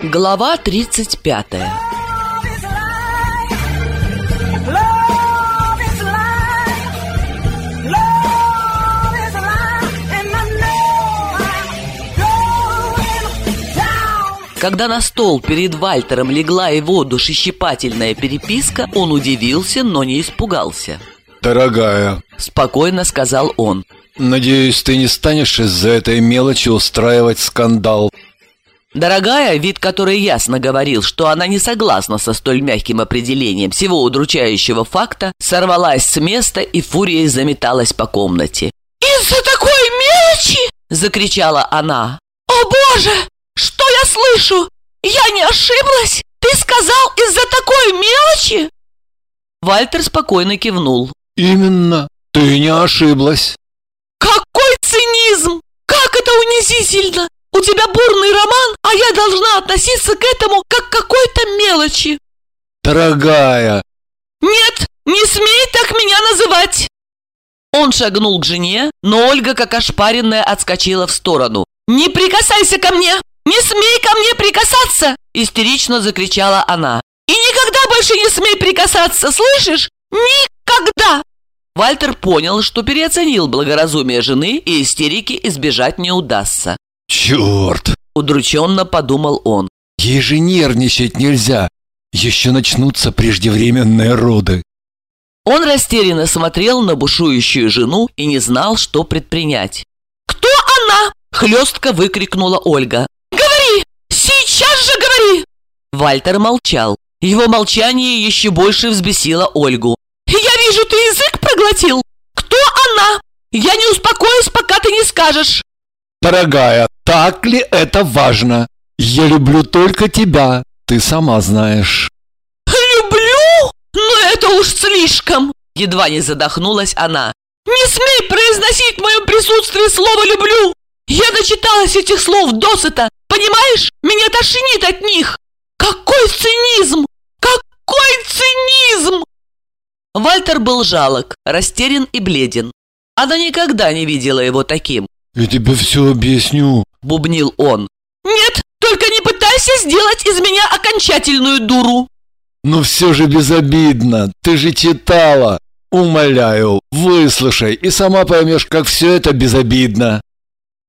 Глава 35 Когда на стол перед Вальтером легла его душещипательная переписка, он удивился, но не испугался. «Дорогая», — спокойно сказал он, «надеюсь, ты не станешь из-за этой мелочи устраивать скандал». Дорогая, вид которой ясно говорил, что она не согласна со столь мягким определением всего удручающего факта, сорвалась с места и фурией заметалась по комнате. «Из-за такой мелочи!» — закричала она. «О боже! Что я слышу? Я не ошиблась? Ты сказал из-за такой мелочи?» Вальтер спокойно кивнул. «Именно, ты не ошиблась». «Какой цинизм! Как это унизительно! У тебя бурный роман, а я должна относиться к этому как к какой-то мелочи!» «Дорогая!» «Нет, не смей так меня называть!» Он шагнул к жене, но Ольга, как ошпаренная, отскочила в сторону. «Не прикасайся ко мне! Не смей ко мне прикасаться!» Истерично закричала она. «И никогда больше не смей прикасаться, слышишь? Никогда!» Вальтер понял, что переоценил благоразумие жены и истерики избежать не удастся. «Черт!» – удрученно подумал он. «Ей же нервничать нельзя! Еще начнутся преждевременные роды!» Он растерянно смотрел на бушующую жену и не знал, что предпринять. «Кто она?» – хлестко выкрикнула Ольга. «Говори! Сейчас же говори!» Вальтер молчал. Его молчание еще больше взбесило Ольгу. «Я вижу, ты язык проглотил! Кто она? Я не успокоюсь, пока ты не скажешь!» «Дорогая, так ли это важно? Я люблю только тебя, ты сама знаешь». «Люблю? Но это уж слишком!» Едва не задохнулась она. «Не смей произносить в моем присутствии слово «люблю»! Я начиталась этих слов досыта, понимаешь? Меня тошнит от них! Какой цинизм! Какой цинизм!» Вальтер был жалок, растерян и бледен. Она никогда не видела его таким. «Я тебе все объясню», — бубнил он. «Нет, только не пытайся сделать из меня окончательную дуру!» «Но все же безобидно, ты же читала! Умоляю, выслушай и сама поймешь, как все это безобидно!»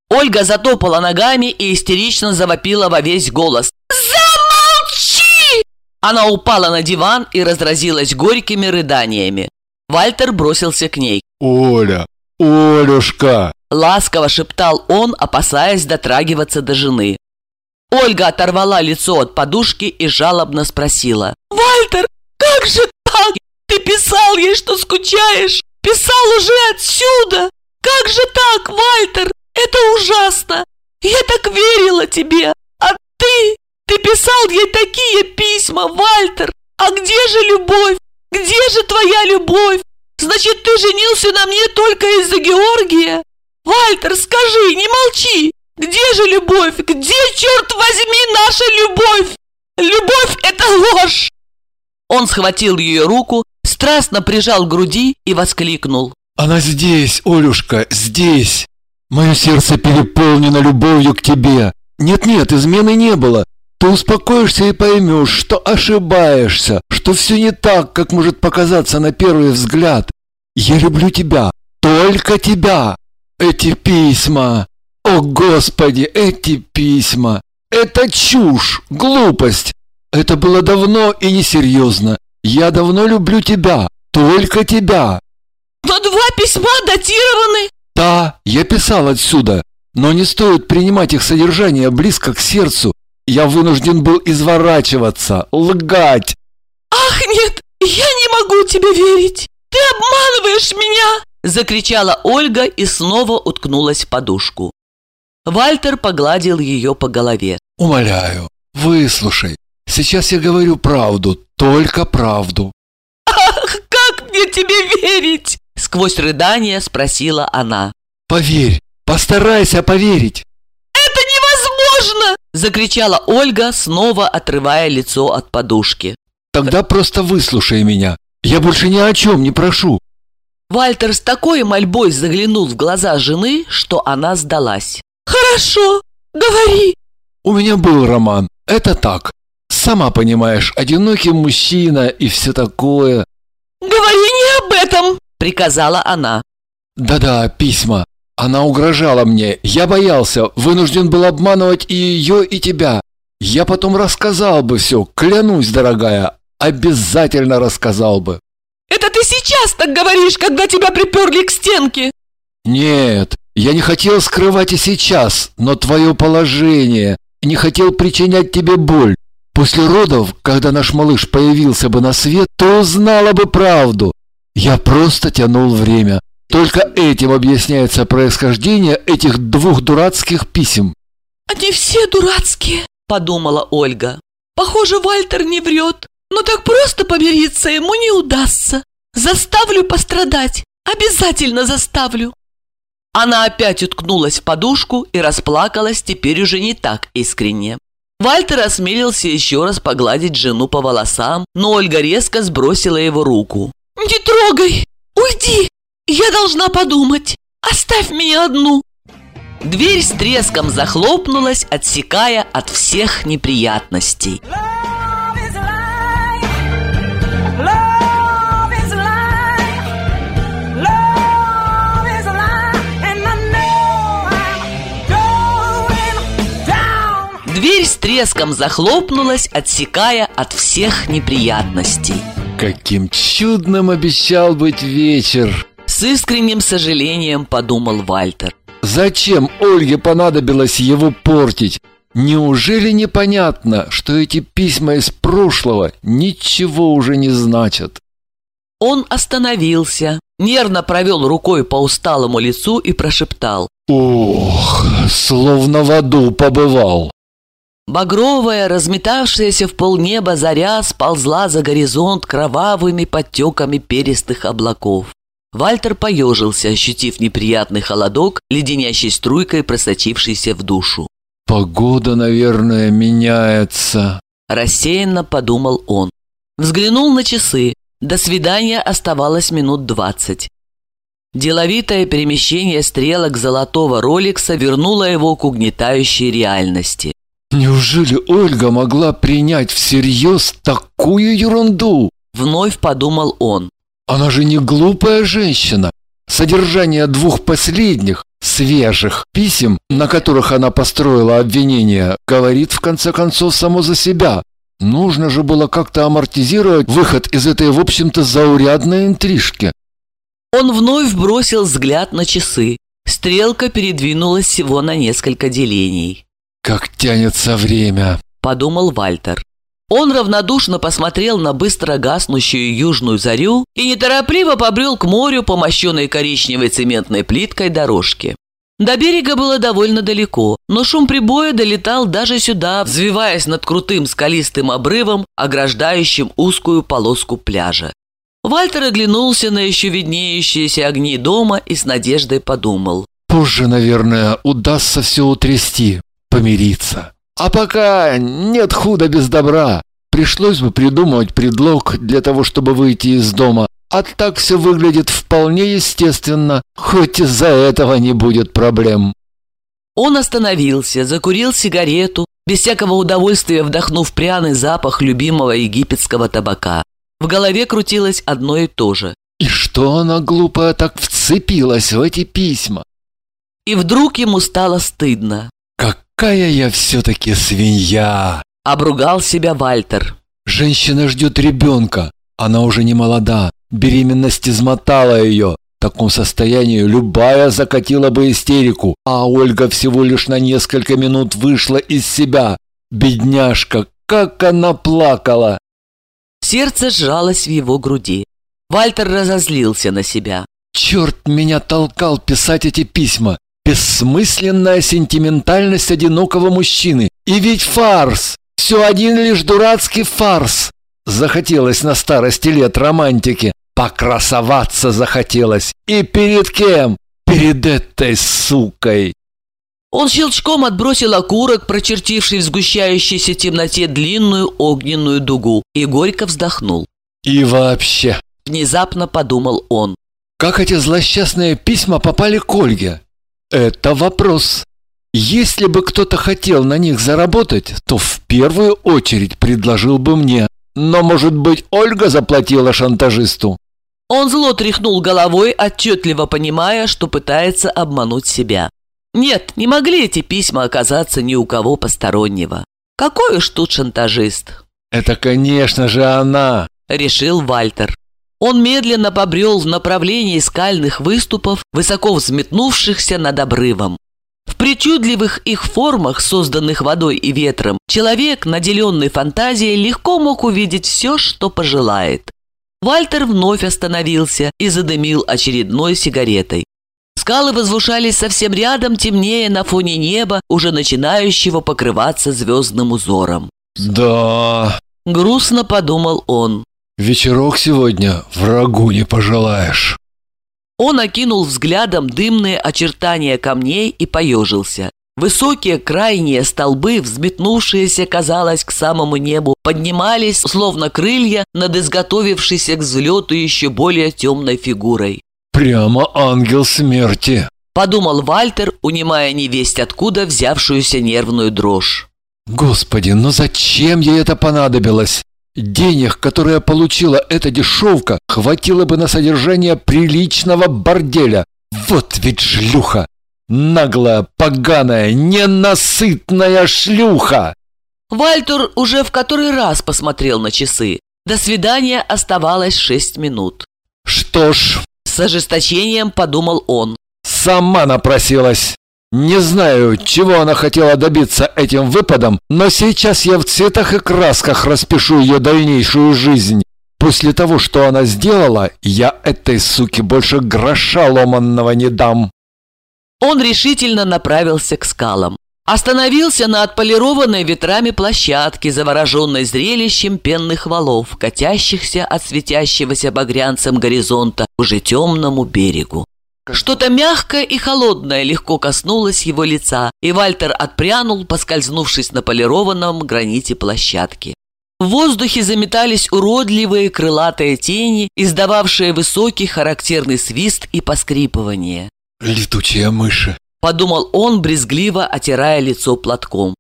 Ольга затопала ногами и истерично завопила во весь голос. «Замолчи!» Она упала на диван и разразилась горькими рыданиями. Вальтер бросился к ней. «Оля, Олюшка!» Ласково шептал он, опасаясь дотрагиваться до жены. Ольга оторвала лицо от подушки и жалобно спросила. «Вальтер, как же так? Ты писал ей, что скучаешь? Писал уже отсюда! Как же так, Вальтер? Это ужасно! Я так верила тебе! А ты? Ты писал ей такие письма, Вальтер! А где же любовь? Где же твоя любовь? Значит, ты женился на мне только из-за Георгия? Вальтер, скажи, не молчи! Где же любовь? Где, черт возьми, наша любовь? Любовь – это ложь!» Он схватил ее руку, страстно прижал к груди и воскликнул. «Она здесь, Олюшка, здесь! Мое сердце переполнено любовью к тебе! Нет-нет, измены не было! Ты успокоишься и поймешь, что ошибаешься, что все не так, как может показаться на первый взгляд. Я люблю тебя, только тебя! Эти письма! О, Господи, эти письма! Это чушь, глупость! Это было давно и несерьезно. Я давно люблю тебя, только тебя. Но два письма датированы. Да, я писал отсюда, но не стоит принимать их содержание близко к сердцу. Я вынужден был изворачиваться, лгать. Ах, нет, я не могу тебе верить. Ты обманываешь меня. Закричала Ольга и снова уткнулась в подушку. Вальтер погладил ее по голове. «Умоляю, выслушай. Сейчас я говорю правду, только правду». «Ах, как мне тебе верить?» Сквозь рыдание спросила она. «Поверь, постарайся поверить». «Это невозможно!» Закричала Ольга, снова отрывая лицо от подушки. «Тогда просто выслушай меня. Я больше ни о чем не прошу. Вальтер с такой мольбой заглянул в глаза жены, что она сдалась. «Хорошо, говори!» «У меня был роман. Это так. Сама понимаешь, одинокий мужчина и все такое. «Говори не об этом!» – приказала она. Да-да, письма. Она угрожала мне. Я боялся, вынужден был обманывать и ее, и тебя. Я потом рассказал бы все, клянусь, дорогая. Обязательно рассказал бы. «Это ты сейчас так говоришь, когда тебя приперли к стенке!» Нет, я не хотел скрывать и сейчас, но твое положение. Не хотел причинять тебе боль. После родов, когда наш малыш появился бы на свет, то узнала бы правду. Я просто тянул время. Только этим объясняется происхождение этих двух дурацких писем. «Они все дурацкие», – подумала Ольга. «Похоже, Вальтер не врет. Но так просто помириться ему не удастся. Заставлю пострадать. Обязательно заставлю». Она опять уткнулась в подушку и расплакалась теперь уже не так искренне. Вальтер осмелился еще раз погладить жену по волосам, но Ольга резко сбросила его руку. «Не трогай! Уйди! Я должна подумать! Оставь меня одну!» Дверь с треском захлопнулась, отсекая от всех неприятностей. Дверь с треском захлопнулась, отсекая от всех неприятностей. Каким чудным обещал быть вечер! С искренним сожалением подумал Вальтер. Зачем Ольге понадобилось его портить? Неужели непонятно, что эти письма из прошлого ничего уже не значат? Он остановился, нервно провел рукой по усталому лицу и прошептал. Ох, словно в аду побывал. Багровая, разметавшаяся в полнеба заря сползла за горизонт кровавыми подтеками перистых облаков. Вальтер поежился, ощутив неприятный холодок, леденящей струйкой просочившийся в душу. «Погода, наверное, меняется», – рассеянно подумал он. Взглянул на часы. До свидания оставалось минут двадцать. Деловитое перемещение стрелок золотого роликса вернуло его к угнетающей реальности. Неужели Ольга могла принять всерьез такую ерунду? Вновь подумал он. Она же не глупая женщина. Содержание двух последних, свежих писем, на которых она построила обвинение, говорит в конце концов само за себя. Нужно же было как-то амортизировать выход из этой, в общем-то, заурядной интрижки. Он вновь бросил взгляд на часы. Стрелка передвинулась всего на несколько делений. «Как тянется время!» – подумал Вальтер. Он равнодушно посмотрел на быстро гаснущую южную зарю и неторопливо побрел к морю по мощенной коричневой цементной плиткой дорожке. До берега было довольно далеко, но шум прибоя долетал даже сюда, взвиваясь над крутым скалистым обрывом, ограждающим узкую полоску пляжа. Вальтер оглянулся на еще виднеющиеся огни дома и с надеждой подумал. «Позже, наверное, удастся все утрясти помириться. А пока нет худа без добра. Пришлось бы придумывать предлог для того, чтобы выйти из дома. А так все выглядит вполне естественно, хоть из-за этого не будет проблем. Он остановился, закурил сигарету, без всякого удовольствия вдохнув пряный запах любимого египетского табака. В голове крутилось одно и то же. И что она глупая так вцепилась в эти письма? И вдруг ему стало стыдно. «Какая я все-таки свинья!» – обругал себя Вальтер. «Женщина ждет ребенка. Она уже не молода. Беременность измотала ее. В таком состоянии любая закатила бы истерику, а Ольга всего лишь на несколько минут вышла из себя. Бедняжка, как она плакала!» Сердце сжалось в его груди. Вальтер разозлился на себя. «Черт меня толкал писать эти письма! Бессмысленная сентиментальность одинокого мужчины. И ведь фарс! Все один лишь дурацкий фарс. Захотелось на старости лет романтики. Покрасоваться захотелось. И перед кем? Перед этой сукой. Он щелчком отбросил окурок, прочертивший в сгущающейся темноте длинную огненную дугу, и горько вздохнул. «И вообще...» – внезапно подумал он. «Как эти злосчастные письма попали к Ольге? Это вопрос. Если бы кто-то хотел на них заработать, то в первую очередь предложил бы мне. Но, может быть, Ольга заплатила шантажисту? Он зло тряхнул головой, отчетливо понимая, что пытается обмануть себя. Нет, не могли эти письма оказаться ни у кого постороннего. Какой уж тут шантажист? Это, конечно же, она, решил Вальтер. Он медленно побрел в направлении скальных выступов, высоко взметнувшихся над обрывом. В причудливых их формах, созданных водой и ветром, человек, наделенный фантазией, легко мог увидеть все, что пожелает. Вальтер вновь остановился и задымил очередной сигаретой. Скалы возвышались совсем рядом, темнее на фоне неба, уже начинающего покрываться звездным узором. «Да...» – грустно подумал он. «Вечерок сегодня врагу не пожелаешь». Он окинул взглядом дымные очертания камней и поежился. Высокие крайние столбы, взметнувшиеся, казалось, к самому небу, поднимались, словно крылья, над изготовившейся к взлету еще более темной фигурой. «Прямо ангел смерти!» – подумал Вальтер, унимая невесть откуда взявшуюся нервную дрожь. «Господи, но зачем ей это понадобилось? Денег, которые получила эта дешевка, хватило бы на содержание приличного борделя. Вот ведь шлюха! Наглая, поганая, ненасытная шлюха!» Вальтер уже в который раз посмотрел на часы. До свидания оставалось шесть минут. «Что ж...» С ожесточением подумал он. «Сама напросилась!» Не знаю, чего она хотела добиться этим выпадом, но сейчас я в цветах и красках распишу ее дальнейшую жизнь. После того, что она сделала, я этой суке больше гроша ломанного не дам. Он решительно направился к скалам. Остановился на отполированной ветрами площадке, завороженной зрелищем пенных валов, катящихся от светящегося багрянцем горизонта уже темному берегу. Что-то мягкое и холодное легко коснулось его лица, и Вальтер отпрянул, поскользнувшись на полированном граните площадки. В воздухе заметались уродливые крылатые тени, издававшие высокий характерный свист и поскрипывание. «Летучая мыши!» – подумал он, брезгливо отирая лицо платком.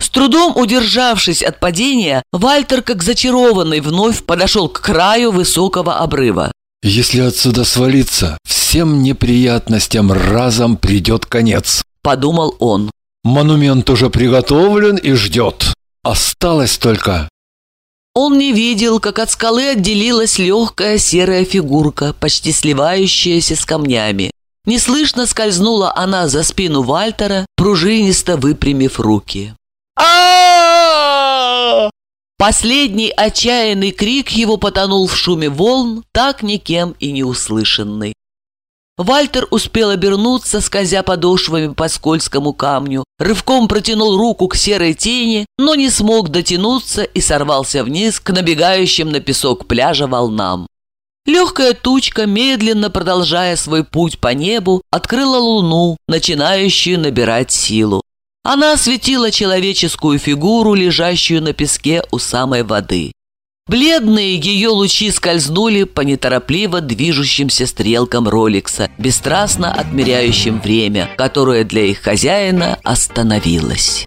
С трудом удержавшись от падения, Вальтер, как зачарованный, вновь подошел к краю высокого обрыва. «Если отсюда свалиться, всем неприятностям разом придет конец», – подумал он. «Монумент уже приготовлен и ждет. Осталось только он не видел, как от скалы отделилась легкая серая фигурка, почти сливающаяся с камнями. Неслышно скользнула она за спину Вальтера, пружинисто выпрямив руки. Последний отчаянный крик его потонул в шуме волн, так никем и не услышанный. Вальтер успел обернуться, скользя подошвами по скользкому камню, рывком протянул руку к серой тени, но не смог дотянуться и сорвался вниз к набегающим на песок пляжа волнам. Легкая тучка, медленно продолжая свой путь по небу, открыла луну, начинающую набирать силу. Она осветила человеческую фигуру, лежащую на песке у самой воды. Бледные ее лучи скользнули по неторопливо движущимся стрелкам Роликса, бесстрастно отмеряющим время, которое для их хозяина остановилось.